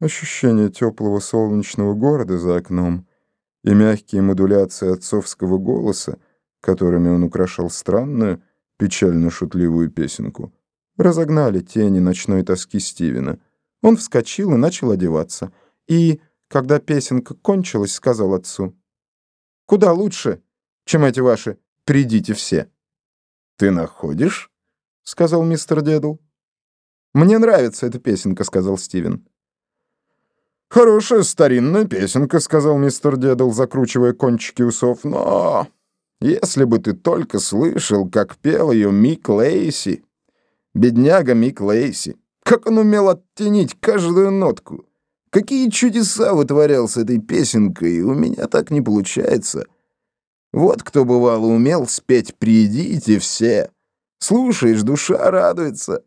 Ощущение теплого солнечного города за окном и мягкие модуляции отцовского голоса, которыми он украшал странную, печально-шутливую песенку, разогнали тени ночной тоски Стивена. Он вскочил и начал одеваться. И, когда песенка кончилась, сказал отцу, «Куда лучше, чем эти ваши «придите все». «Ты находишь?» — сказал мистер Дедл. «Мне нравится эта песенка», — сказал Стивен. «Хорошая старинная песенка», — сказал мистер Дедл, закручивая кончики усов. «Но если бы ты только слышал, как пел ее Мик Лейси, бедняга Мик Лейси, как он умел оттенить каждую нотку, какие чудеса вытворял с этой песенкой, у меня так не получается. Вот кто бывало умел спеть «Придите все». Слушаешь, душа радуется».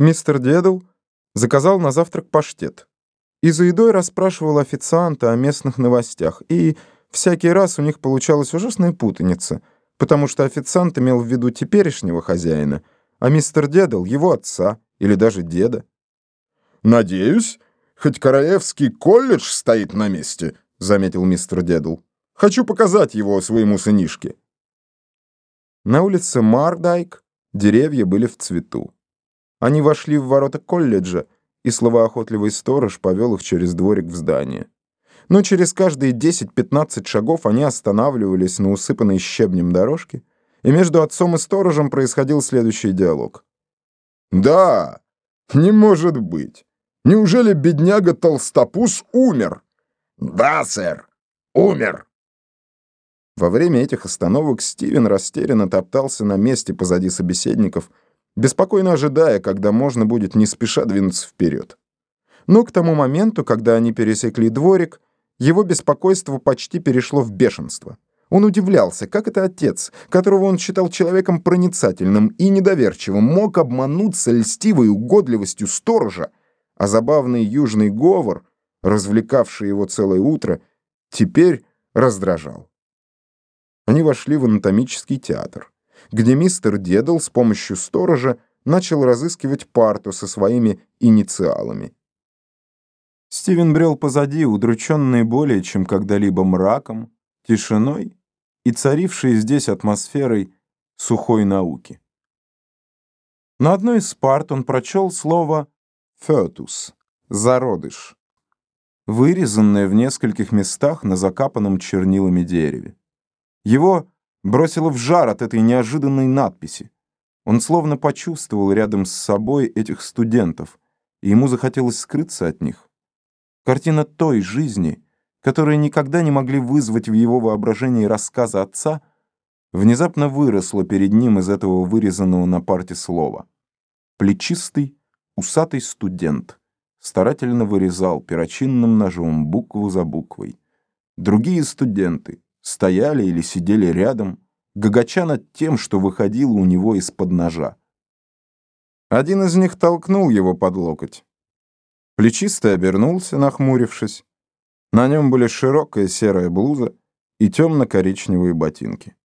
Мистер Дедл заказал на завтрак паштет. И за едой расспрашивал официанта о местных новостях, и всякий раз у них получалась ужасная путаница, потому что официант имел в виду теперешнего хозяина, а мистер Дедал — его отца или даже деда. «Надеюсь, хоть Королевский колледж стоит на месте», — заметил мистер Дедл. «Хочу показать его своему сынишке». На улице Мардайк деревья были в цвету. Они вошли в ворота колледжа, и словоохотливый сторож повел их через дворик в здание. Но через каждые 10-15 шагов они останавливались на усыпанной щебнем дорожке, и между отцом и сторожем происходил следующий диалог. «Да, не может быть. Неужели бедняга Толстопус умер?» «Да, сэр, умер». Во время этих остановок Стивен растерянно топтался на месте позади собеседников, беспокойно ожидая, когда можно будет не спеша двинуться вперед. Но к тому моменту, когда они пересекли дворик, его беспокойство почти перешло в бешенство. Он удивлялся, как это отец, которого он считал человеком проницательным и недоверчивым, мог обмануться льстивой угодливостью сторожа, а забавный южный говор, развлекавший его целое утро, теперь раздражал. Они вошли в анатомический театр где мистер Дедл с помощью сторожа начал разыскивать парту со своими инициалами. Стивен брел позади, удрученный более чем когда-либо мраком, тишиной и царившей здесь атмосферой сухой науки. На одной из парт он прочел слово «фетус» — «зародыш», вырезанное в нескольких местах на закапанном чернилами дереве. Его бросило в жар от этой неожиданной надписи. Он словно почувствовал рядом с собой этих студентов, и ему захотелось скрыться от них. Картина той жизни, которую никогда не могли вызвать в его воображении рассказы отца, внезапно выросла перед ним из этого вырезанного на парте слова. Плечистый, усатый студент старательно вырезал перочинным ножом букву за буквой. Другие студенты, стояли или сидели рядом, гагача над тем, что выходило у него из-под ножа. Один из них толкнул его под локоть. Плечистый обернулся, нахмурившись. На нем были широкая серая блуза и темно-коричневые ботинки.